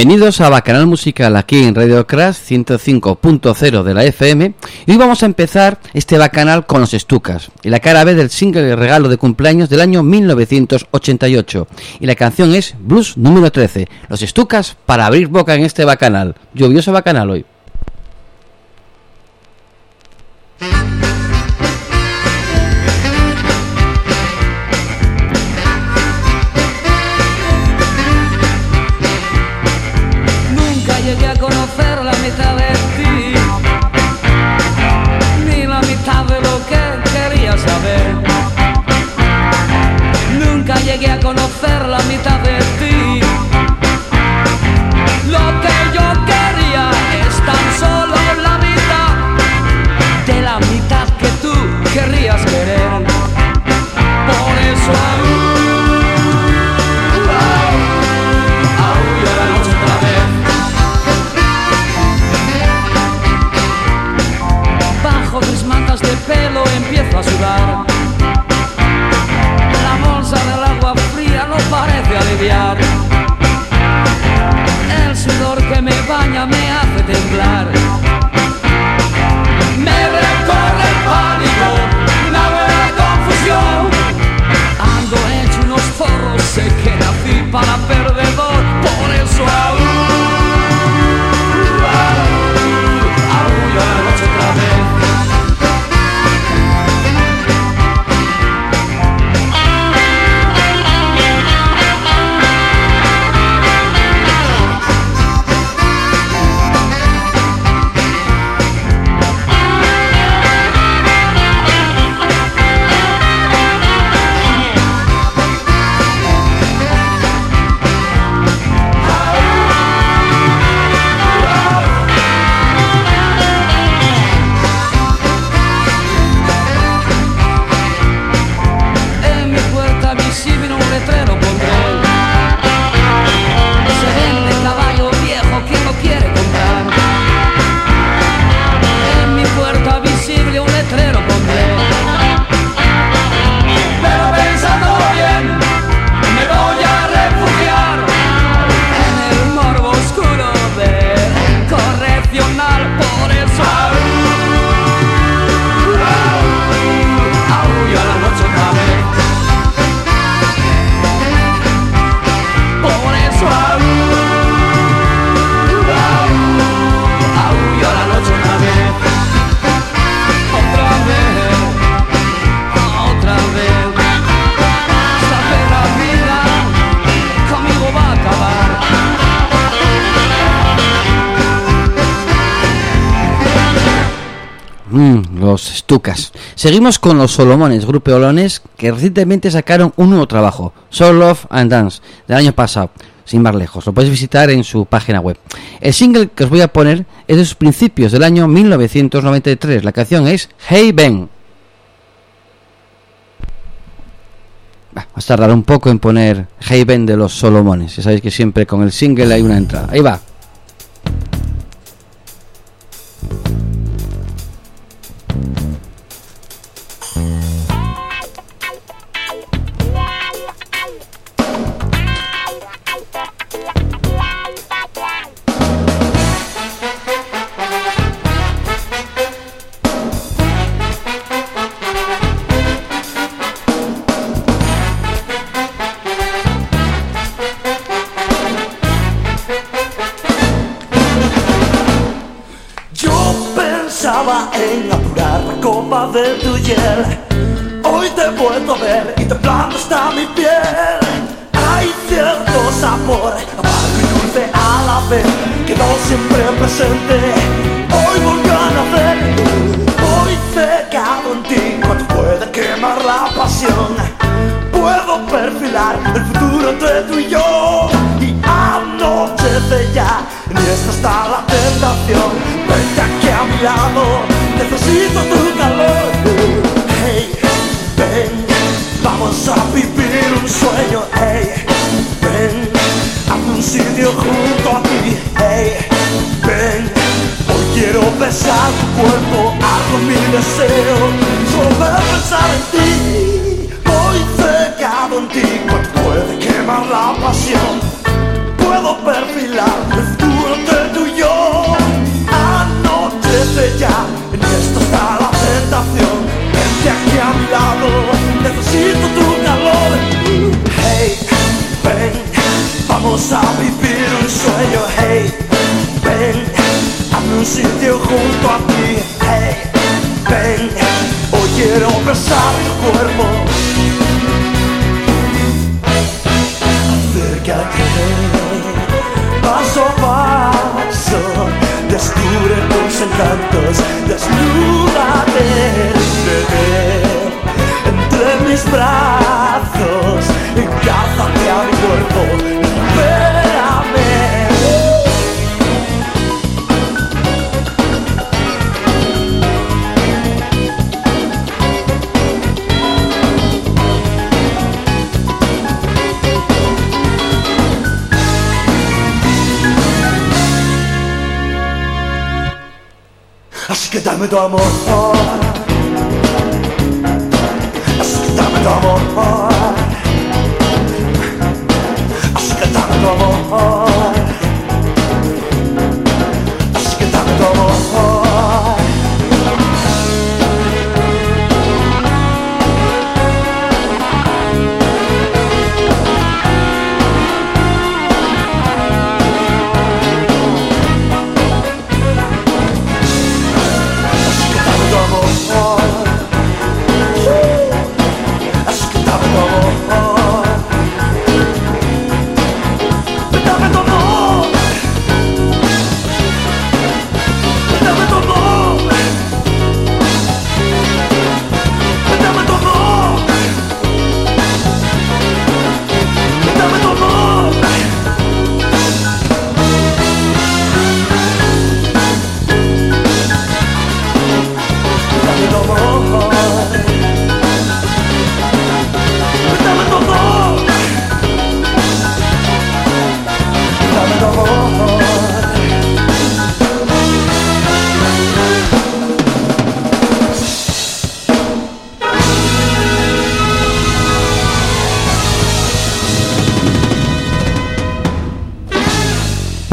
Bienvenidos a Bacanal Musical aquí en Radio Crash 105.0 de la FM hoy vamos a empezar este Bacanal con los Estucas y la cara B del single regalo de cumpleaños del año 1988 y la canción es Blues número 13, los Estucas para abrir boca en este Bacanal, lluvioso Bacanal hoy. Seguimos con los Solomones, grupo Olones, que recientemente sacaron un nuevo trabajo, Soul Love and Dance, del año pasado, sin más lejos. Lo podéis visitar en su página web. El single que os voy a poner es de sus principios del año 1993. La canción es Hey Ben. Va a tardar un poco en poner Hey Ben de los Solomones. Ya sabéis que siempre con el single hay una entrada. Ahí va. cierto sabor, amargo y dulce a la vez, quedó siempre presente. Hoy volcán a ver, hoy pegado en ti, cuando pueda quemar la pasión, puedo perfilar el futuro entre tú y yo. Y anochece ya, en esta está la tentación, vete aquí a mi lado, necesito tu calor. Hey. Vamos a vivir un sueño, hey, ven, hazme un sitio junto a ti, hey, ven, hoy quiero besar tu cuerpo, hago mi deseo, solo pensar en ti, voy cegado en ti, puede quemar la pasión, puedo perfilar el futuro de tu yo, anochece ya, en esto está la tentación, vente aquí a mi lado necesito tu calor. Hey, ven, vamos a vivir un sueño. Hey, ven, hazme un sitio junto a ti. Hey, ven, hoy quiero besar tu cuerpo. Acércate, paso a paso, descubre tus encantos, desnúdate, bebé, Μην πιάσατε από το ευρώ, ας με το αμμόρφωμα. Así que dame tu amor. Así que dame tu amor.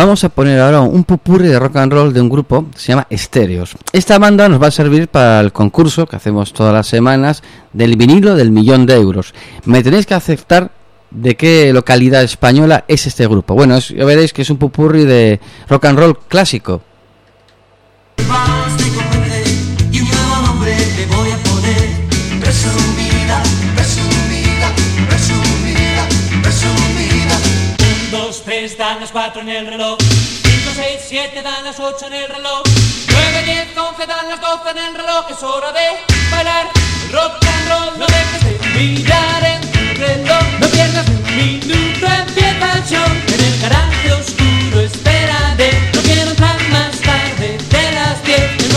Vamos a poner ahora un pupurri de rock and roll de un grupo que se llama Estéreos. Esta banda nos va a servir para el concurso que hacemos todas las semanas del vinilo del millón de euros. Me tenéis que aceptar de qué localidad española es este grupo. Bueno, ya veréis que es un pupurri de rock and roll clásico. dan las 4 en el reloj. 5, 6, 7 dan las 8 en el reloj. 9, 10, 11 dan las 12 en el reloj. Es hora de bailar rock and roll. No dejes de mirar el reloj. No pierdas un minuto, empieza el show. En el garaje oscuro, espérate. No quiero entrar más tarde de las 10.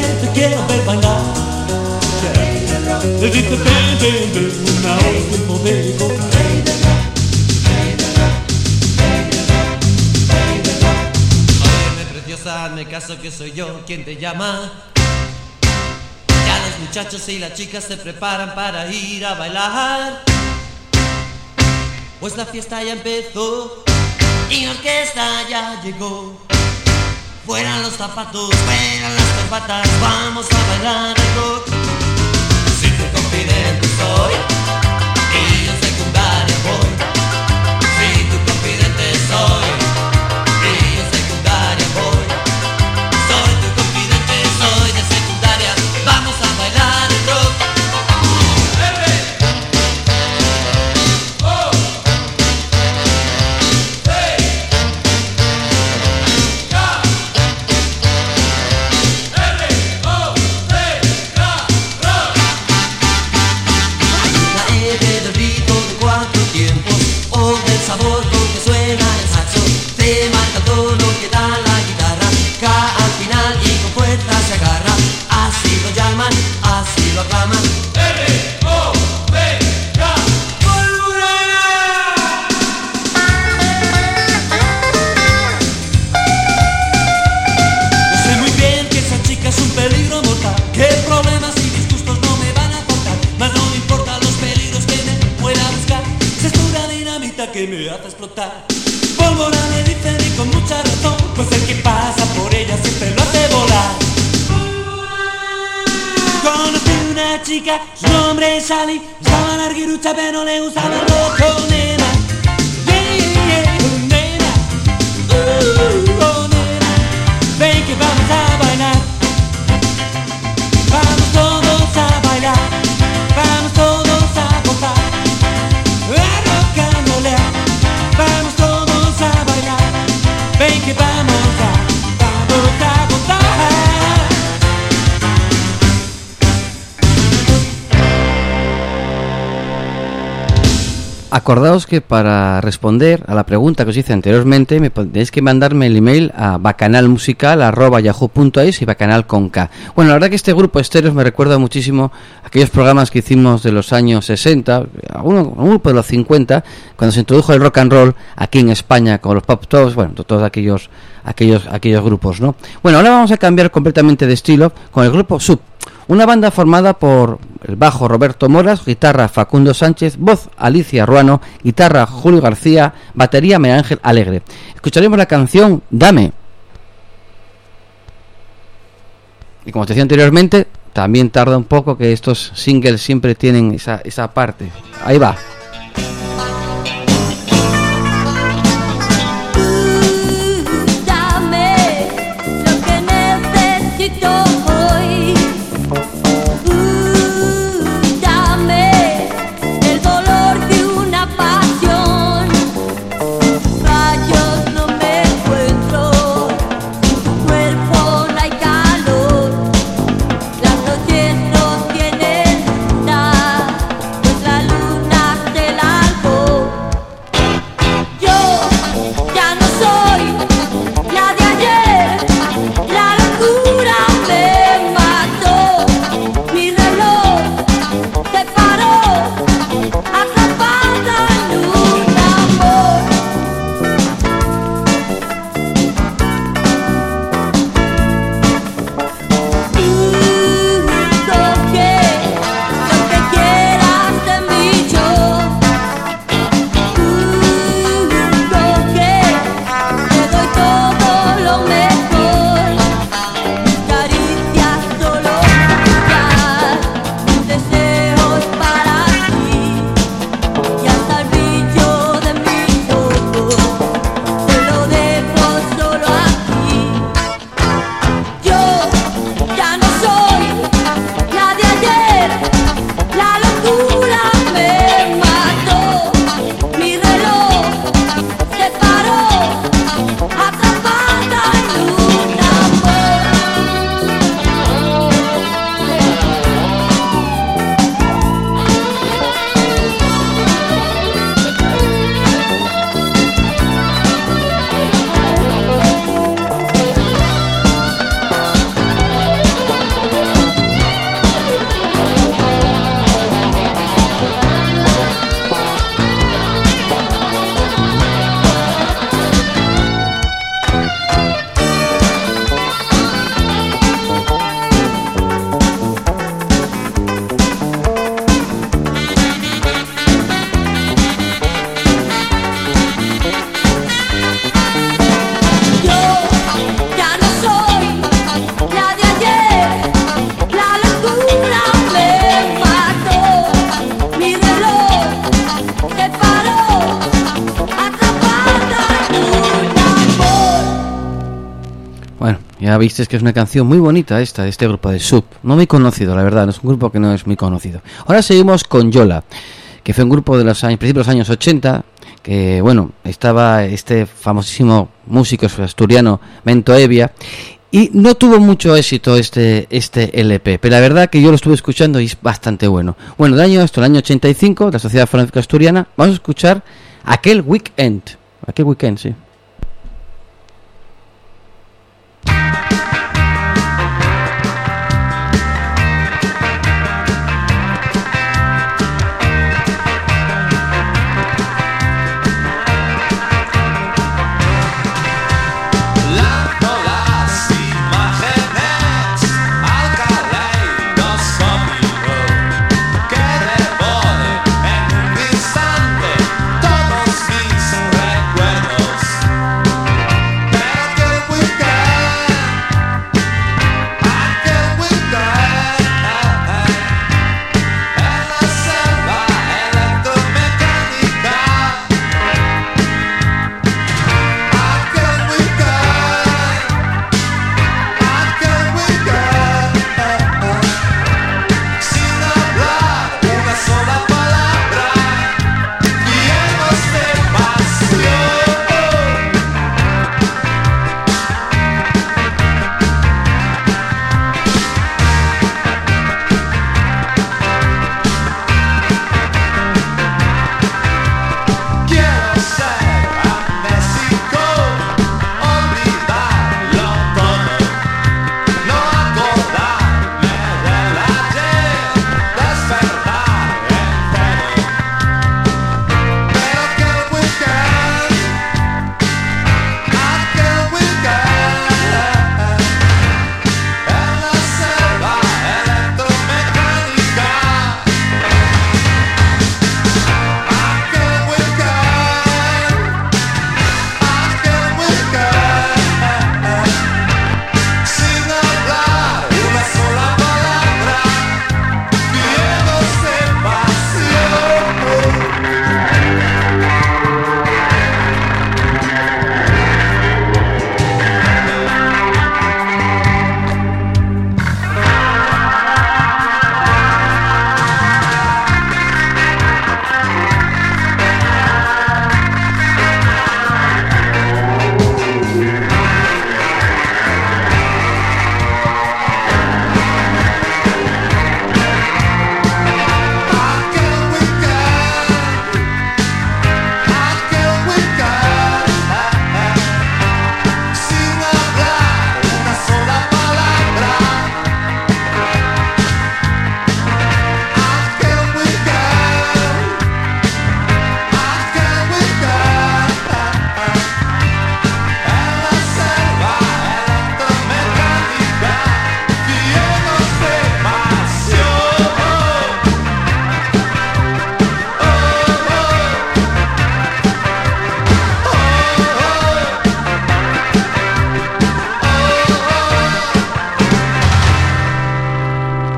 Que te quiero ver bailar. Una hora de coca Óyeme preciosa, hazme caso que soy yo quien te llama. Ya los muchachos y las chicas se preparan para ir a bailar. Pues la fiesta ya empezó y la orquesta ya llegó Fuera los zapatos, fuera las zapatas, vamos a bailar rock. Soy tu confidente soy, y yo secundaria voy. diga su nombre es Ali. Usaban arguirucha pero le gustaban Acordaos que para responder a la pregunta que os hice anteriormente me tenéis que mandarme el email a bacanalmusical.yahoo.es y bacanal con K. Bueno, la verdad que este grupo estéreos me recuerda muchísimo aquellos programas que hicimos de los años 60, a uno- a un grupo de los 50, cuando se introdujo el rock and roll aquí en España con los pop tops, bueno, to- todos aquellos, aquellos, aquellos grupos, ¿no? Bueno, ahora vamos a cambiar completamente de estilo con el grupo Sub. Una banda formada por el bajo Roberto Moras, guitarra Facundo Sánchez, voz Alicia Ruano, guitarra Julio García, batería María Alegre. Escucharemos la canción Dame. Y como te decía anteriormente, también tarda un poco que estos singles siempre tienen esa, esa parte. Ahí va. Visteis que es una canción muy bonita esta, de este grupo de Sub. No muy conocido, la verdad, no es un grupo que no es muy conocido. Ahora seguimos con Yola, que fue un grupo de los años, principios de los años 80, que bueno, estaba este famosísimo músico asturiano Mento Evia, y no tuvo mucho éxito este, este LP, pero la verdad que yo lo estuve escuchando y es bastante bueno. Bueno, del año, esto, el año 85, de la Sociedad Fonográfica Asturiana, vamos a escuchar aquel weekend. Aquel weekend, sí.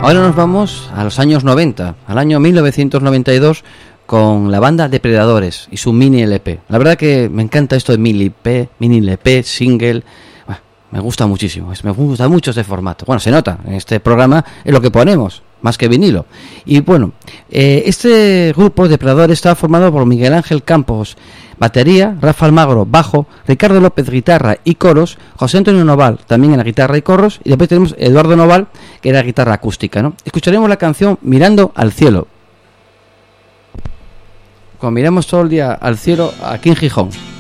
Ahora nos vamos a los años 90, al año 1992, con la banda Depredadores y su mini LP. La verdad que me encanta esto de mini LP, mini LP, single. Bueno, me gusta muchísimo, me gusta mucho este formato. Bueno, se nota, en este programa es lo que ponemos, más que vinilo. Y bueno, eh, este grupo Depredadores estaba formado por Miguel Ángel Campos, batería, Rafa Almagro, bajo, Ricardo López, guitarra y coros, José Antonio Noval, también en la guitarra y coros, y después tenemos Eduardo Noval, que era guitarra acústica, ¿no? Escucharemos la canción Mirando al cielo. Cuando miramos todo el día al cielo aquí en Gijón.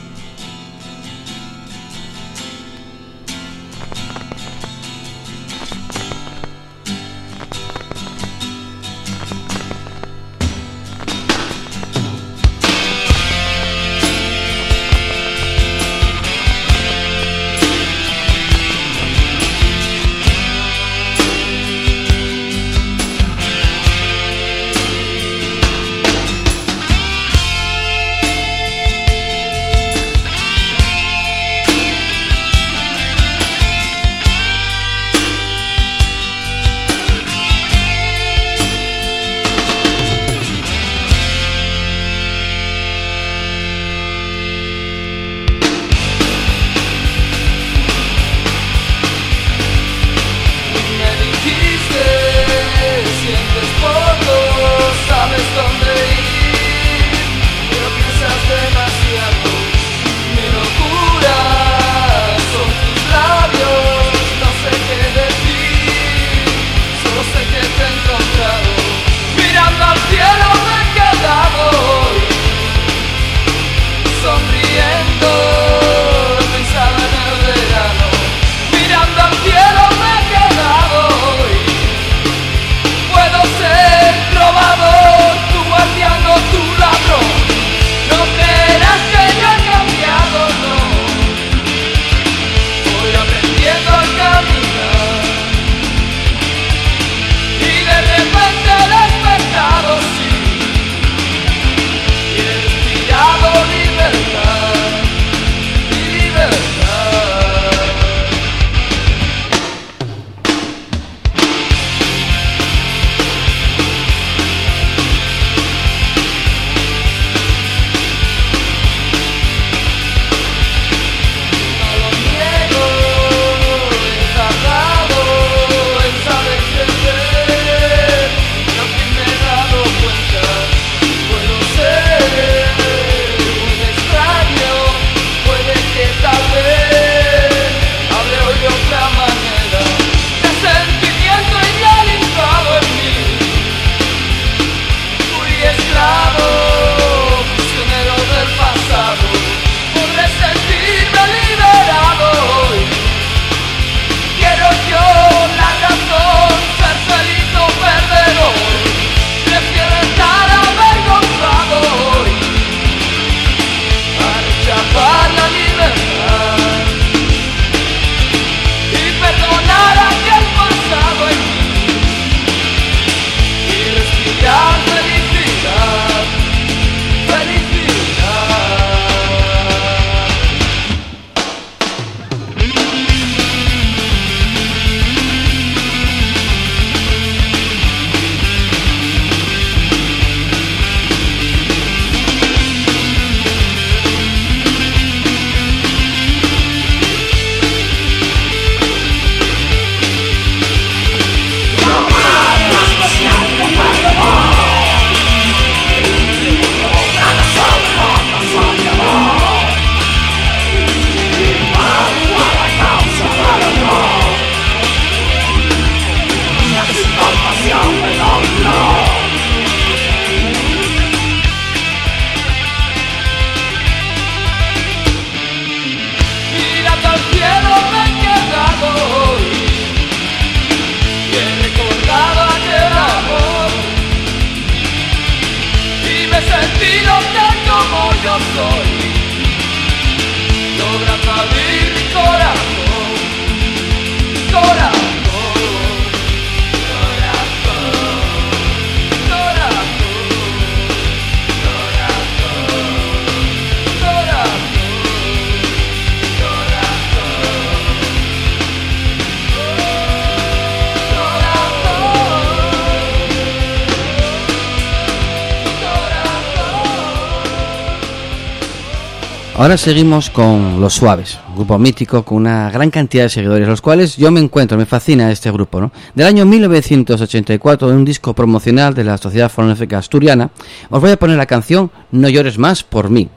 Ahora seguimos con Los Suaves, un grupo mítico con una gran cantidad de seguidores, los cuales yo me encuentro, me fascina este grupo, ¿no? Del año 1984, en un disco promocional de la Sociedad Fonográfica Asturiana, os voy a poner la canción No llores más por mí.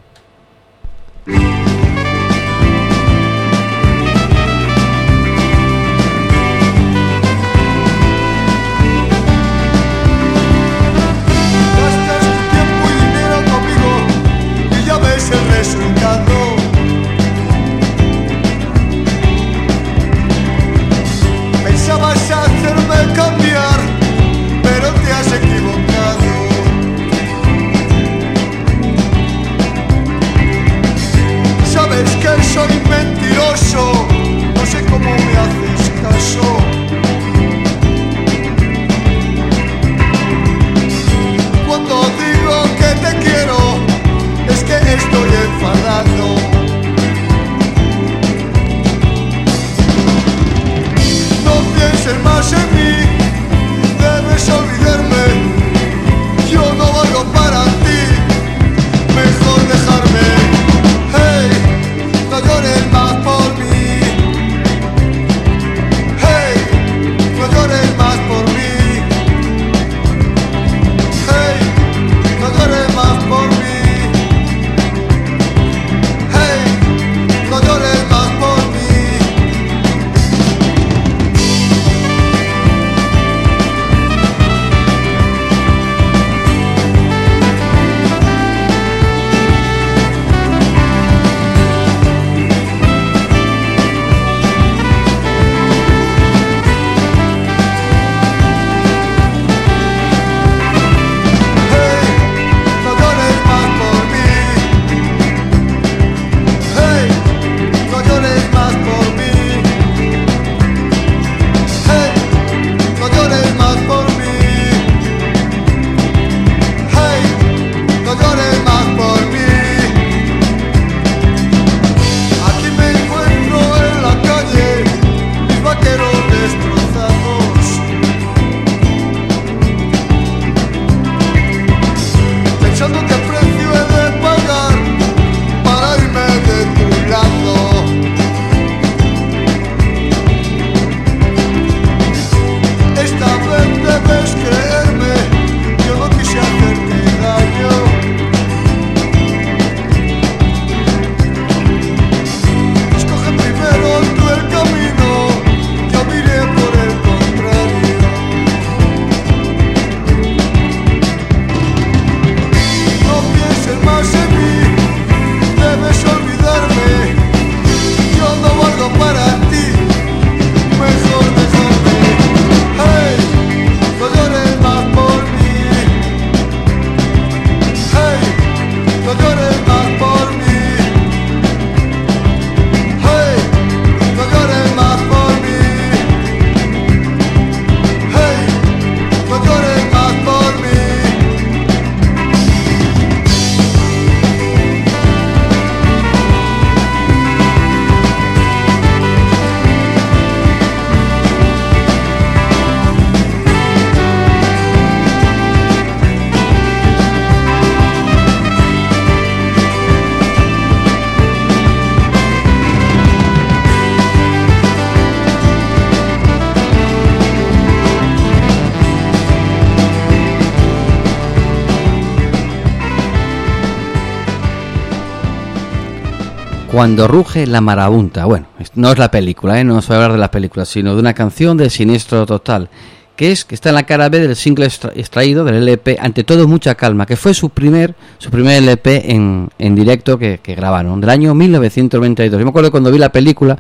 Cuando ruge la marabunta. Bueno, no es la película, ¿eh? no os voy a hablar de la película, sino de una canción de Siniestro Total, que es que está en la cara B del single extra- extraído del LP Ante todo mucha calma, que fue su primer su primer LP en, en directo que, grabaron, del año 1992. Yo me acuerdo cuando vi la película,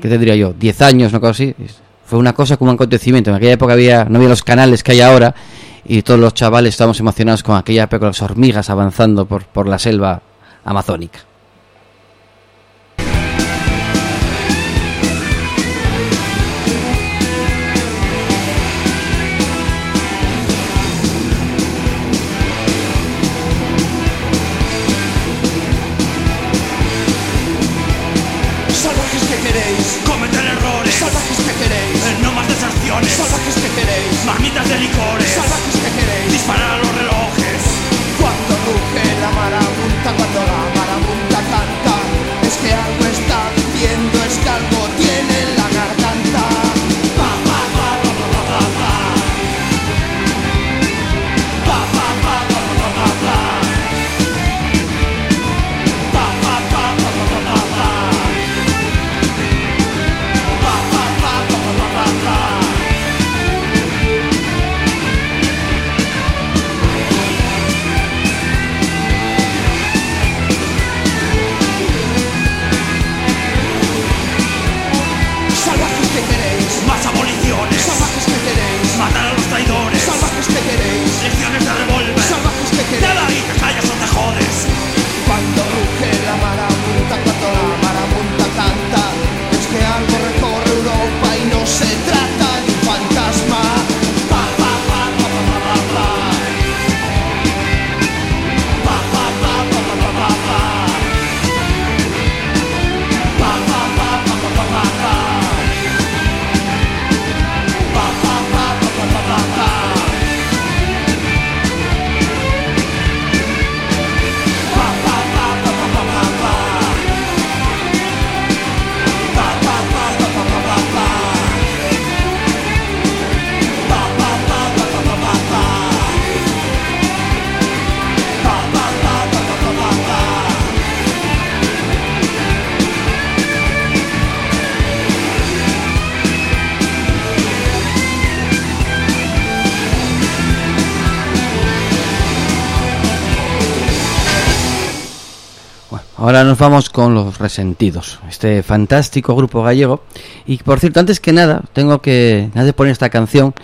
¿qué te diría yo? 10 años, una cosa así. Fue una cosa como un acontecimiento. En aquella época había, no había los canales que hay ahora y todos los chavales estamos emocionados con aquella época, las hormigas avanzando por, por la selva amazónica. Vamos con los resentidos, este fantástico grupo gallego. Y por cierto, antes que nada, tengo que, antes de poner esta canción,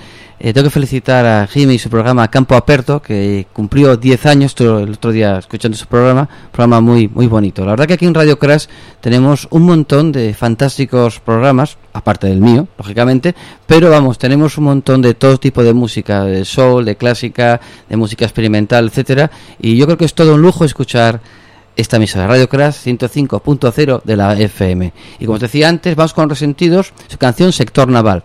eh, tengo que felicitar a Jimmy y su programa Campo Aperto, que cumplió 10 años, el otro día escuchando su programa, programa muy, muy bonito. La verdad que aquí en Radio Crash tenemos un montón de fantásticos programas, aparte del mío, lógicamente, pero vamos, tenemos un montón de todo tipo de música, de soul, de clásica, de música experimental, etcétera, y yo creo que es todo un lujo escuchar esta emisora Radio Crash 105.0 de la FM. Y como os decía antes, vamos con Resentidos, su canción Sector Naval.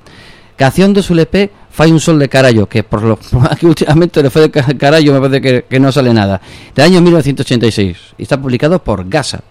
Canción de su LP Fai un sol de carallo, que por lo que últimamente le fue de ca- carallo me parece que, que no sale nada. Del año 1986. Y está publicado por Gasa.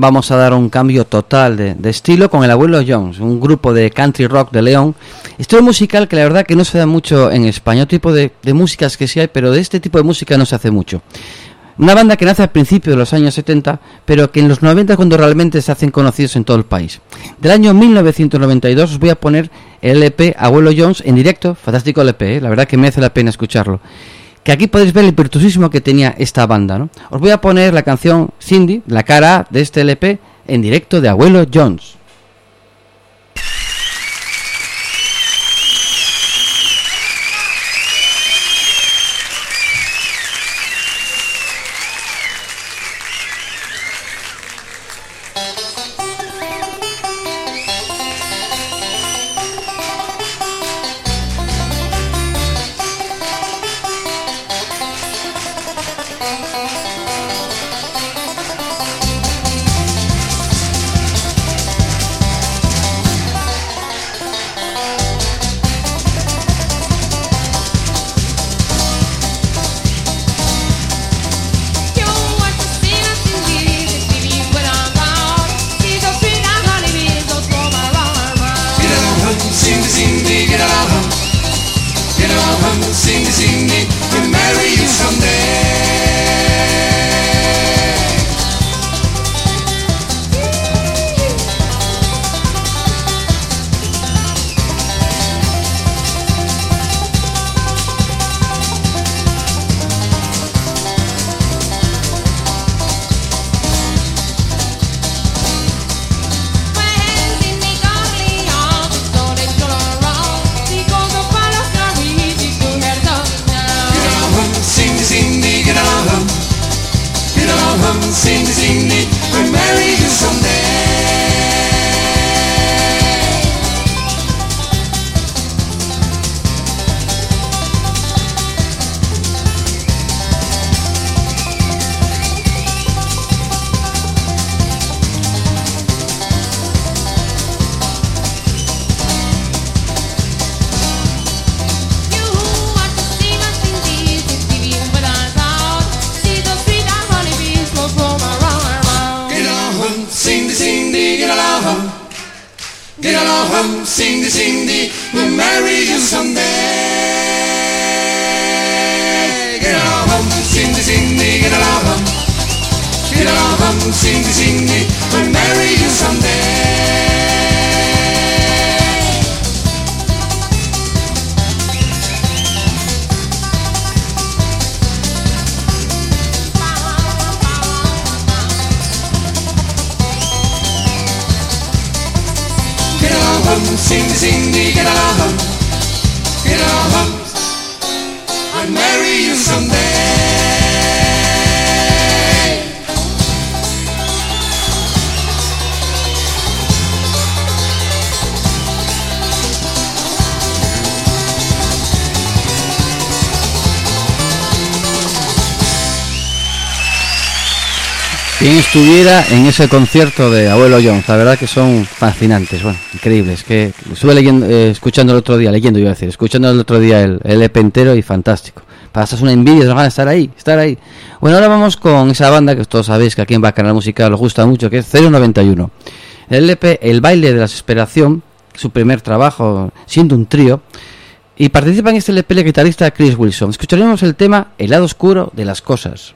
Vamos a dar un cambio total de, estilo con el Abuelo Jones, un grupo de country rock de León. Estilo musical que la verdad que no se da mucho en España, otro tipo de, de músicas que sí hay, pero de este tipo de música no se hace mucho. Una banda que nace al principio de los años 70, pero que en los 90 es cuando realmente se hacen conocidos en todo el país. Del año 1992 os voy a poner el LP Abuelo Jones en directo, fantástico LP, ¿eh? la verdad que merece la pena escucharlo. Que aquí podéis ver el virtuosismo que tenía esta banda, ¿no? Os voy a poner la canción Cindy, la cara de este LP, en directo de Abuelo Jones. Estuviera en ese concierto de Abuelo Jones, la verdad que son fascinantes, bueno, increíbles. Que estuve leyendo, eh, escuchando el otro día, leyendo iba a decir, escuchando el otro día el, el EP entero y fantástico. Pasas una envidia, van a estar ahí, estar ahí. Bueno, ahora vamos con esa banda que todos sabéis que aquí en Bacanal Musical os gusta mucho, que es 091. El EP El baile de la desesperación, su primer trabajo siendo un trío, y participa en este LP el guitarrista Chris Wilson. Escucharemos el tema El lado oscuro de las cosas.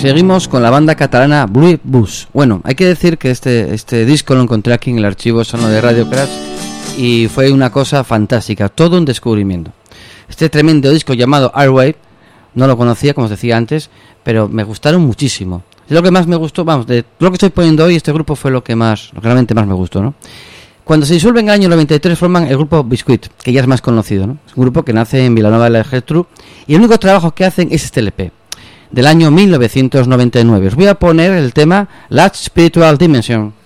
Seguimos con la banda catalana Blue Bus. Bueno, hay que decir que este, este disco lo encontré aquí en el archivo sonoro de Radio Crash y fue una cosa fantástica, todo un descubrimiento. Este tremendo disco llamado Airwave, no lo conocía, como os decía antes, pero me gustaron muchísimo. Lo que más me gustó, vamos, de lo que estoy poniendo hoy, este grupo fue lo que más, lo que realmente más me gustó, ¿no? Cuando se disuelve en el año 93 forman el grupo Biscuit, que ya es más conocido, ¿no? Es un grupo que nace en Vilanova de la Geltrú y el único trabajo que hacen es este LP del año 1999. Os voy a poner el tema Last Spiritual Dimension.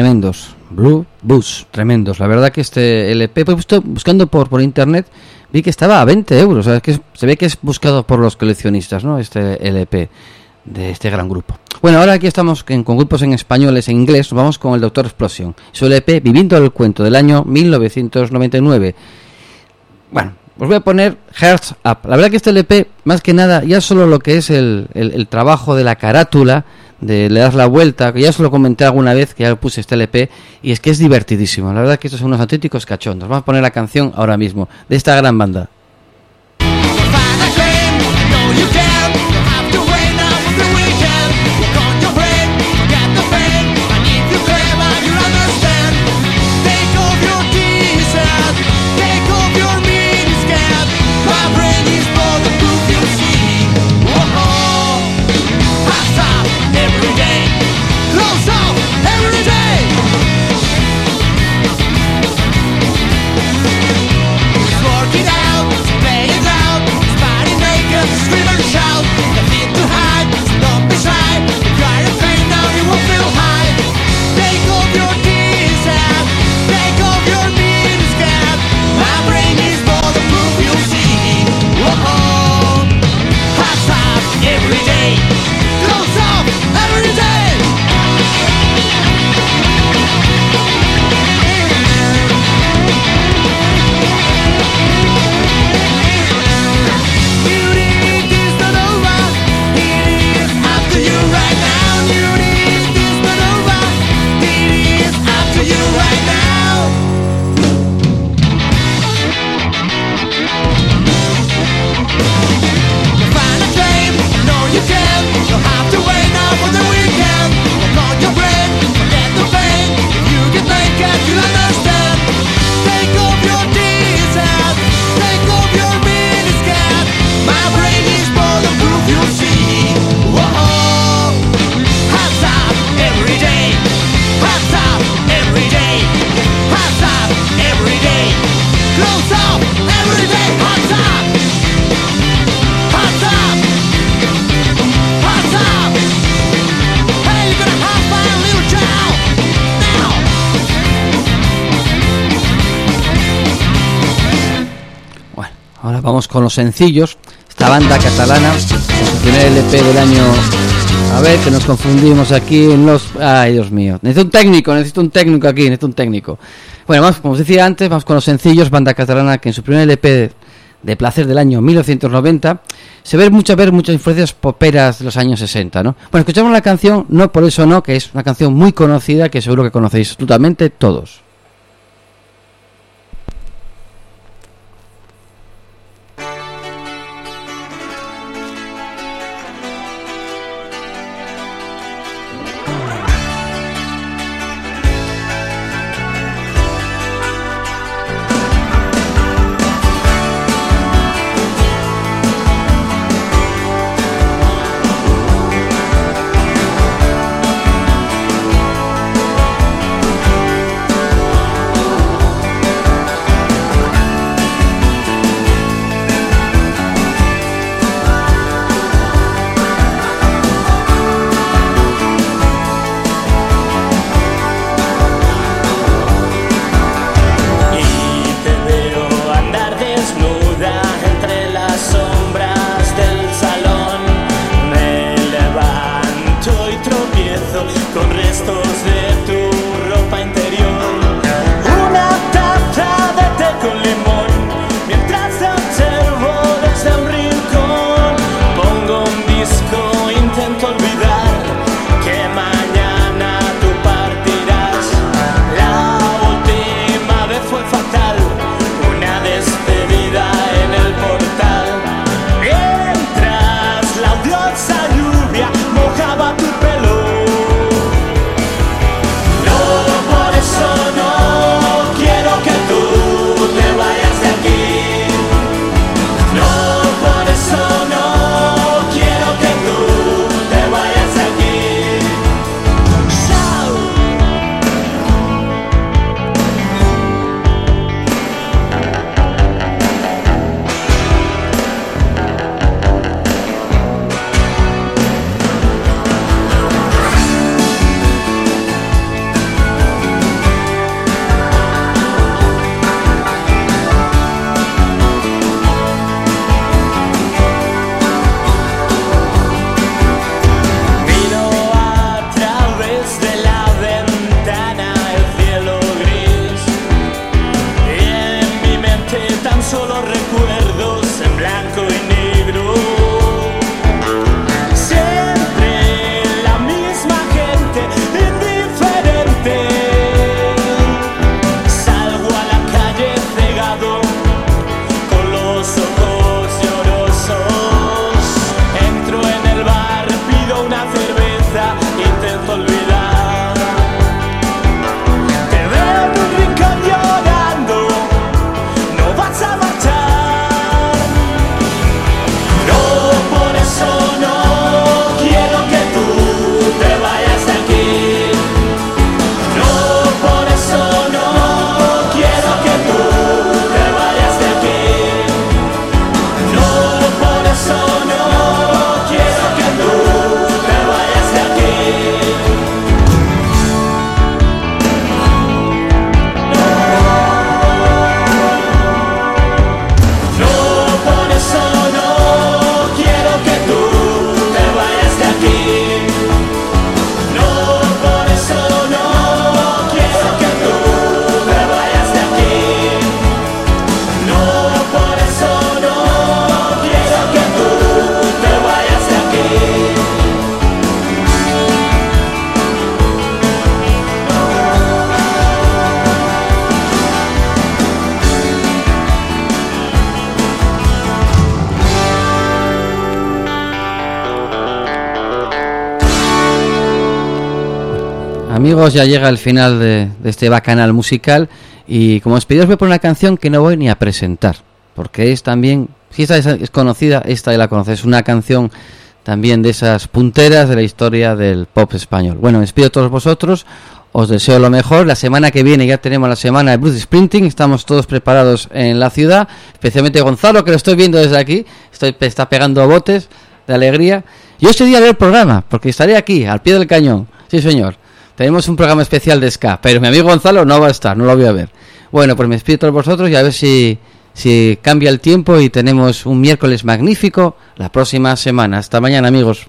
Tremendos. Blue Bus, tremendos. La verdad que este LP, pues, buscando por, por internet, vi que estaba a 20 euros. Es se ve que es buscado por los coleccionistas, ¿no? Este LP de este gran grupo. Bueno, ahora aquí estamos en- con grupos en españoles, en inglés, vamos con el Doctor Explosion. Su LP Viviendo el Cuento del año 1999. Bueno, os voy a poner Hearts Up. La verdad que este LP, más que nada, ya solo lo que es el- el trabajo de la carátula, de le das la vuelta, que ya os lo comenté alguna vez, que ya puse este LP, y es que es divertidísimo. La verdad que estos son unos auténticos cachondos. Vamos a poner la canción ahora mismo, de esta gran banda. Con los sencillos. Esta banda catalana, su primer LP del año. A ver, que nos confundimos aquí en los. Ay, Dios mío. Necesito un técnico, necesito un técnico aquí, necesito un técnico. Bueno, vamos, como os decía antes, vamos con los sencillos. Banda catalana que en su primer LP de placer del año 1990 se ve muchas ver muchas influencias poperas de los años 60, ¿no? Bueno, escuchamos la canción No por eso no, que es una canción muy conocida que seguro que conocéis absolutamente todos. amigos, ya llega el final de, de este bacanal musical y como os pedí os voy a poner una canción que no voy ni a presentar, porque es también, si esta es conocida, esta ya la conoces, una canción también de esas punteras de la historia del pop español. Bueno, me despido a todos vosotros, os deseo lo mejor. La semana que viene ya tenemos la semana de Bruce Sprinting. Estamos todos preparados en la ciudad, especialmente Gonzalo, que lo estoy viendo desde aquí. Estoy, está pegando botes de alegría. Yo este día haré el programa, porque estaré aquí, al pie del cañón. Sí, señor. Tenemos un programa especial de Ska, pero mi amigo Gonzalo no va a estar, no lo voy a ver. Bueno, pues me despido todos vosotros y a ver si, si cambia el tiempo y tenemos un miércoles magnífico la próxima semana. Hasta mañana, amigos.